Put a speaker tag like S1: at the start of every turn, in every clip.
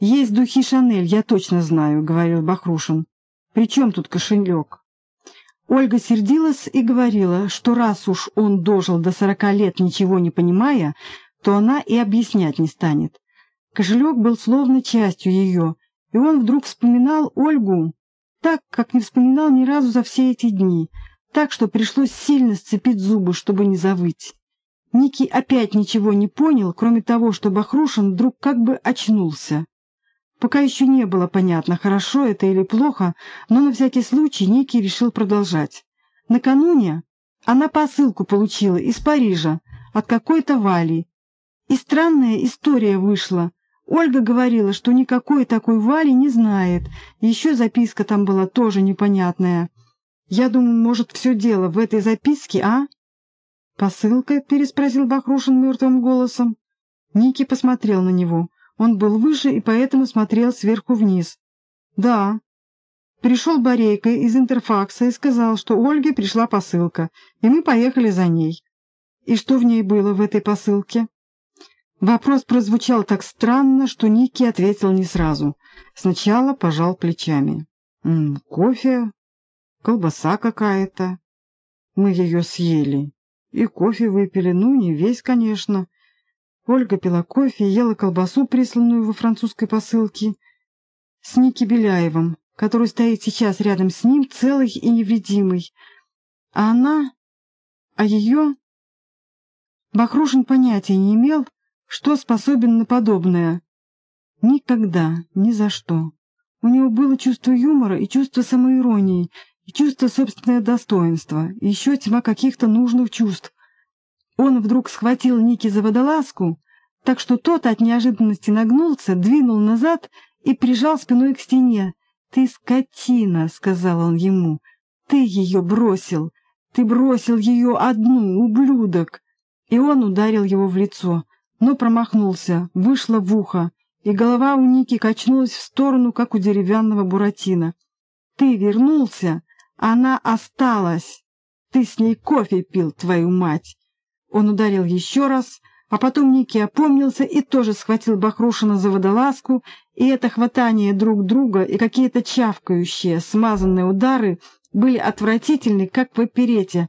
S1: «Есть духи Шанель, я точно знаю», — говорил Бахрушин. «При чем тут кошелек?» Ольга сердилась и говорила, что раз уж он дожил до сорока лет, ничего не понимая, то она и объяснять не станет. Кошелек был словно частью ее, и он вдруг вспоминал Ольгу так, как не вспоминал ни разу за все эти дни, так что пришлось сильно сцепить зубы, чтобы не завыть. Ники опять ничего не понял, кроме того, что Бахрушин вдруг как бы очнулся. Пока еще не было понятно, хорошо это или плохо, но на всякий случай Ники решил продолжать. Накануне она посылку получила из Парижа от какой-то Вали. И странная история вышла. Ольга говорила, что никакой такой Вали не знает. Еще записка там была тоже непонятная. Я думаю, может, все дело в этой записке, а? «Посылка?» — переспросил Бахрушин мертвым голосом. Ники посмотрел на него. Он был выше и поэтому смотрел сверху вниз. «Да». Пришел Борейко из Интерфакса и сказал, что Ольге пришла посылка, и мы поехали за ней. И что в ней было в этой посылке? Вопрос прозвучал так странно, что Ники ответил не сразу. Сначала пожал плечами. «М -м, «Кофе, колбаса какая-то. Мы ее съели. И кофе выпили, ну, не весь, конечно. Ольга пила кофе и ела колбасу, присланную во французской посылке, с Ники Беляевым, который стоит сейчас рядом с ним, целый и невредимый. А она... А ее... Бахрушин понятия не имел, что способен на подобное. Никогда, ни за что. У него было чувство юмора и чувство самоиронии, и чувство собственного достоинства, и еще тьма каких-то нужных чувств, он вдруг схватил Ники за водолазку, так что тот от неожиданности нагнулся, двинул назад и прижал спиной к стене. «Ты скотина!» — сказал он ему. «Ты ее бросил! Ты бросил ее одну, ублюдок!» И он ударил его в лицо, но промахнулся, вышло в ухо, и голова у Ники качнулась в сторону, как у деревянного буратино. «Ты вернулся, она осталась! Ты с ней кофе пил, твою мать!» Он ударил еще раз, а потом Ники опомнился и тоже схватил Бахрушина за водолазку, и это хватание друг друга и какие-то чавкающие, смазанные удары были отвратительны, как в оперете.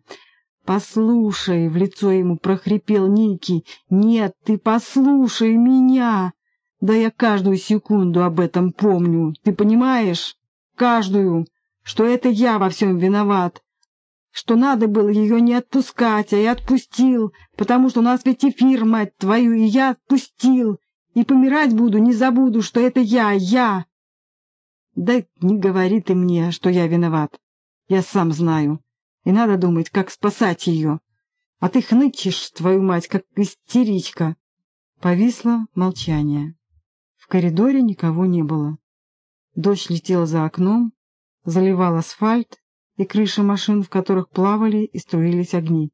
S1: «Послушай!» — в лицо ему прохрипел Ники. «Нет, ты послушай меня!» «Да я каждую секунду об этом помню, ты понимаешь? Каждую, что это я во всем виноват что надо было ее не отпускать, а я отпустил, потому что у нас ведь эфир, мать твою, и я отпустил. И помирать буду, не забуду, что это я, я. Да не говори ты мне, что я виноват. Я сам знаю. И надо думать, как спасать ее. А ты хнычешь, твою мать, как истеричка. Повисло молчание. В коридоре никого не было. Дождь летел за окном, заливал асфальт, и крыши машин, в которых плавали и струились огни.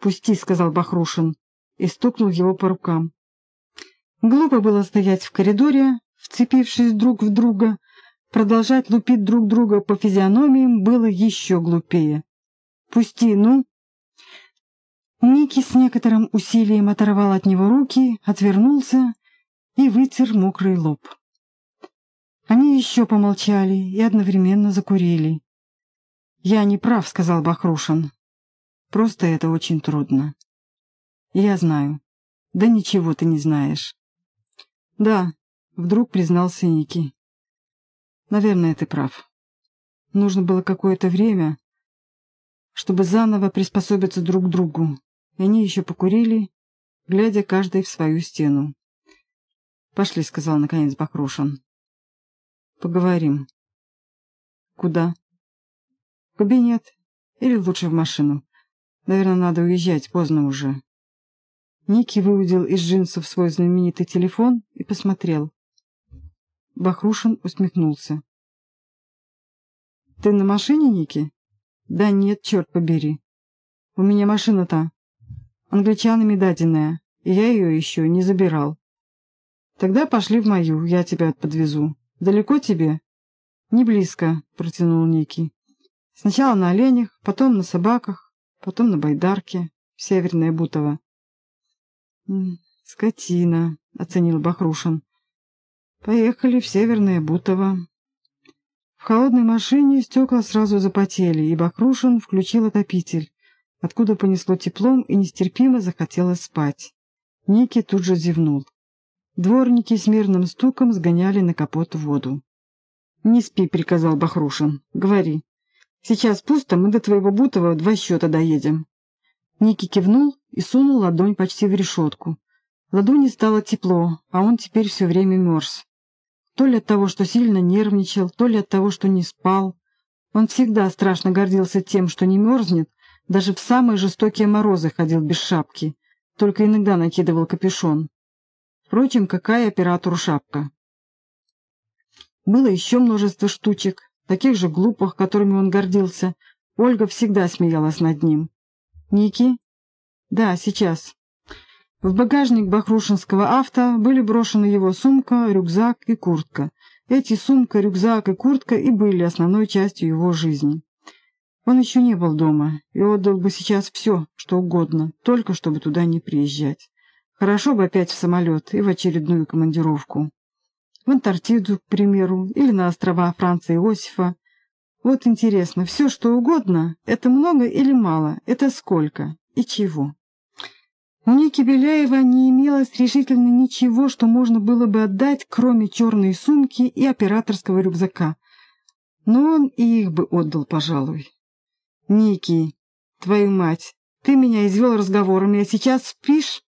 S1: «Пусти», — сказал Бахрушин, и стукнул его по рукам. Глупо было стоять в коридоре, вцепившись друг в друга, продолжать лупить друг друга по физиономиям было еще глупее. «Пусти, ну!» Ники с некоторым усилием оторвал от него руки, отвернулся и вытер мокрый лоб. Они еще помолчали и одновременно закурили. «Я не прав», — сказал Бахрушин. «Просто это очень трудно». «Я знаю». «Да ничего ты не знаешь». «Да», — вдруг признался Ники. «Наверное, ты прав. Нужно было какое-то время, чтобы заново приспособиться друг к другу. И они еще покурили, глядя каждый в свою стену. «Пошли», — сказал наконец Бахрушин. «Поговорим». «Куда?» Кабинет. Или лучше в машину. Наверное, надо уезжать, поздно уже. Ники выудил из джинсов свой знаменитый телефон и посмотрел. Бахрушин усмехнулся. «Ты на машине, Ники?» «Да нет, черт побери. У меня машина-то англичанами даденная, и я ее еще не забирал. Тогда пошли в мою, я тебя подвезу. Далеко тебе?» «Не близко», — протянул Ники. Сначала на оленях, потом на собаках, потом на байдарке в Северное Бутово. «Скотина», — оценил Бахрушин. Поехали в Северное Бутово. В холодной машине стекла сразу запотели, и Бахрушин включил отопитель, откуда понесло теплом и нестерпимо захотелось спать. Ники тут же зевнул. Дворники с мирным стуком сгоняли на капот воду. «Не спи», — приказал Бахрушин. «Говори. Сейчас пусто, мы до твоего Бутова два счета доедем». Ники кивнул и сунул ладонь почти в решетку. Ладони стало тепло, а он теперь все время мерз. То ли от того, что сильно нервничал, то ли от того, что не спал. Он всегда страшно гордился тем, что не мерзнет, даже в самые жестокие морозы ходил без шапки, только иногда накидывал капюшон. Впрочем, какая оператору шапка? Было еще множество штучек, таких же глупых, которыми он гордился. Ольга всегда смеялась над ним. «Ники?» «Да, сейчас». В багажник бахрушинского авто были брошены его сумка, рюкзак и куртка. Эти сумка, рюкзак и куртка и были основной частью его жизни. Он еще не был дома и отдал бы сейчас все, что угодно, только чтобы туда не приезжать. Хорошо бы опять в самолет и в очередную командировку. В Антарктиду, к примеру, или на острова Франца Иосифа. Вот интересно, все что угодно, это много или мало, это сколько и чего? У Ники Беляева не имелось решительно ничего, что можно было бы отдать, кроме черной сумки и операторского рюкзака. Но он и их бы отдал, пожалуй. «Ники, твою мать, ты меня извел разговорами, а сейчас спишь?»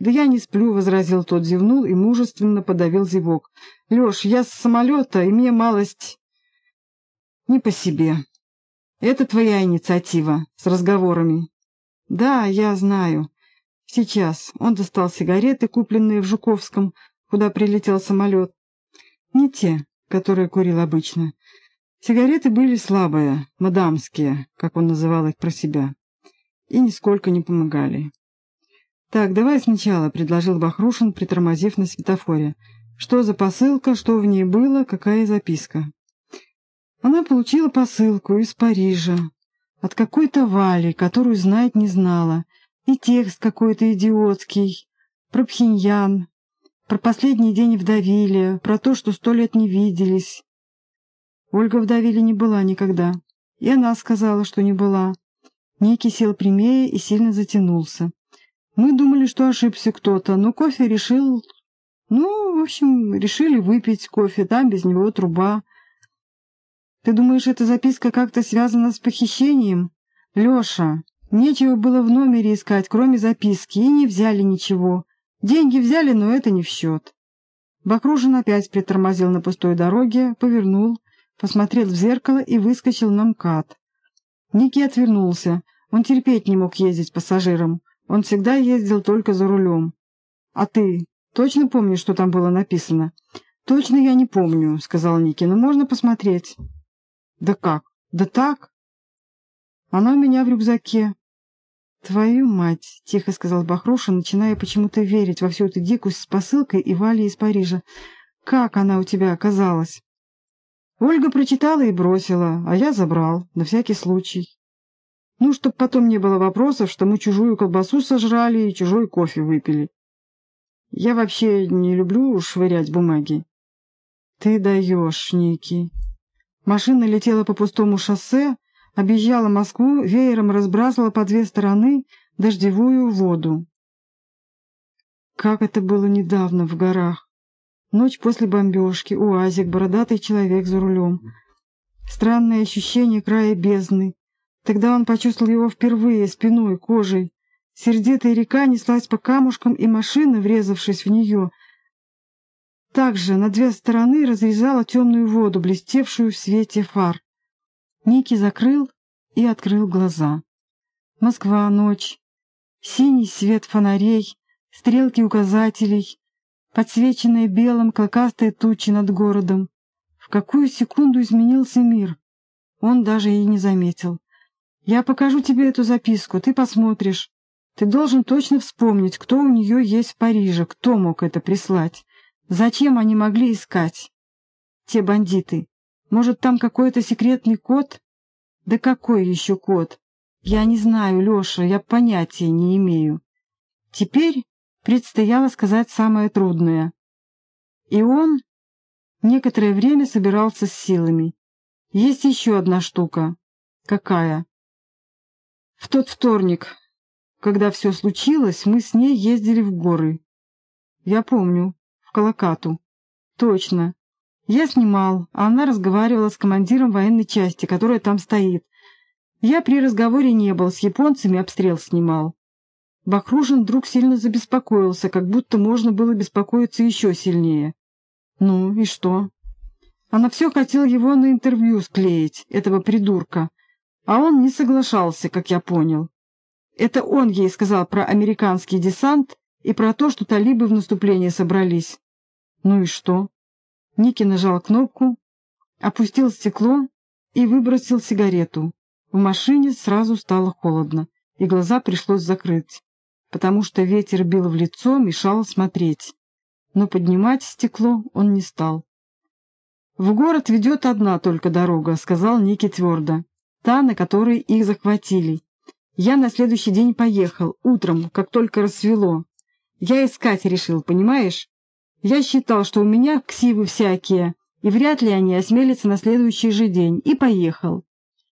S1: «Да я не сплю», — возразил тот, зевнул и мужественно подавил зевок. «Леш, я с самолета, и мне малость...» «Не по себе. Это твоя инициатива, с разговорами». «Да, я знаю. Сейчас. Он достал сигареты, купленные в Жуковском, куда прилетел самолет. Не те, которые курил обычно. Сигареты были слабые, мадамские, как он называл их про себя, и нисколько не помогали. «Так, давай сначала», — предложил Бахрушин, притормозив на светофоре. «Что за посылка, что в ней было, какая записка?» Она получила посылку из Парижа, от какой-то Вали, которую знать не знала, и текст какой-то идиотский, про Пхеньян, про последний день в Давиле, про то, что сто лет не виделись. Ольга в Давиле не была никогда, и она сказала, что не была. Некий сел прямее и сильно затянулся. Мы думали, что ошибся кто-то, но кофе решил... Ну, в общем, решили выпить кофе, там без него труба. Ты думаешь, эта записка как-то связана с похищением? Леша, Нечего было в номере искать, кроме записки, и не взяли ничего. Деньги взяли, но это не в счет. Бакружин опять притормозил на пустой дороге, повернул, посмотрел в зеркало и выскочил на МКАД. Ники отвернулся. Он терпеть не мог ездить пассажиром. Он всегда ездил только за рулем. «А ты точно помнишь, что там было написано?» «Точно я не помню», — сказал Ники, — «но можно посмотреть». «Да как? Да так?» «Она у меня в рюкзаке». «Твою мать!» — тихо сказал Бахруша, начиная почему-то верить во всю эту дикость с посылкой и Валей из Парижа. «Как она у тебя оказалась?» Ольга прочитала и бросила, а я забрал, на всякий случай. Ну, чтоб потом не было вопросов, что мы чужую колбасу сожрали и чужой кофе выпили. Я вообще не люблю швырять бумаги. Ты даешь, Ники. Машина летела по пустому шоссе, объезжала Москву, веером разбрасывала по две стороны дождевую воду. Как это было недавно в горах. Ночь после бомбежки, уазик, бородатый человек за рулем. Странное ощущение края бездны. Тогда он почувствовал его впервые, спиной, кожей. Сердитая река неслась по камушкам, и машина, врезавшись в нее, также на две стороны разрезала темную воду, блестевшую в свете фар. Ники закрыл и открыл глаза. Москва, ночь, синий свет фонарей, стрелки указателей, подсвеченные белым клокастые тучи над городом. В какую секунду изменился мир? Он даже и не заметил. «Я покажу тебе эту записку, ты посмотришь. Ты должен точно вспомнить, кто у нее есть в Париже, кто мог это прислать. Зачем они могли искать? Те бандиты. Может, там какой-то секретный код? Да какой еще код? Я не знаю, Леша, я понятия не имею. Теперь предстояло сказать самое трудное. И он некоторое время собирался с силами. Есть еще одна штука. Какая? В тот вторник, когда все случилось, мы с ней ездили в горы. Я помню, в Колокату. Точно. Я снимал, а она разговаривала с командиром военной части, которая там стоит. Я при разговоре не был, с японцами обстрел снимал. Бахрушин вдруг сильно забеспокоился, как будто можно было беспокоиться еще сильнее. Ну и что? Она все хотела его на интервью склеить, этого придурка. А он не соглашался, как я понял. Это он ей сказал про американский десант и про то, что талибы в наступление собрались. Ну и что? Ники нажал кнопку, опустил стекло и выбросил сигарету. В машине сразу стало холодно, и глаза пришлось закрыть, потому что ветер бил в лицо, мешал смотреть. Но поднимать стекло он не стал. «В город ведет одна только дорога», — сказал Ники твердо. «Та, на которой их захватили. Я на следующий день поехал, утром, как только рассвело. Я искать решил, понимаешь? Я считал, что у меня ксивы всякие, и вряд ли они осмелятся на следующий же день, и поехал.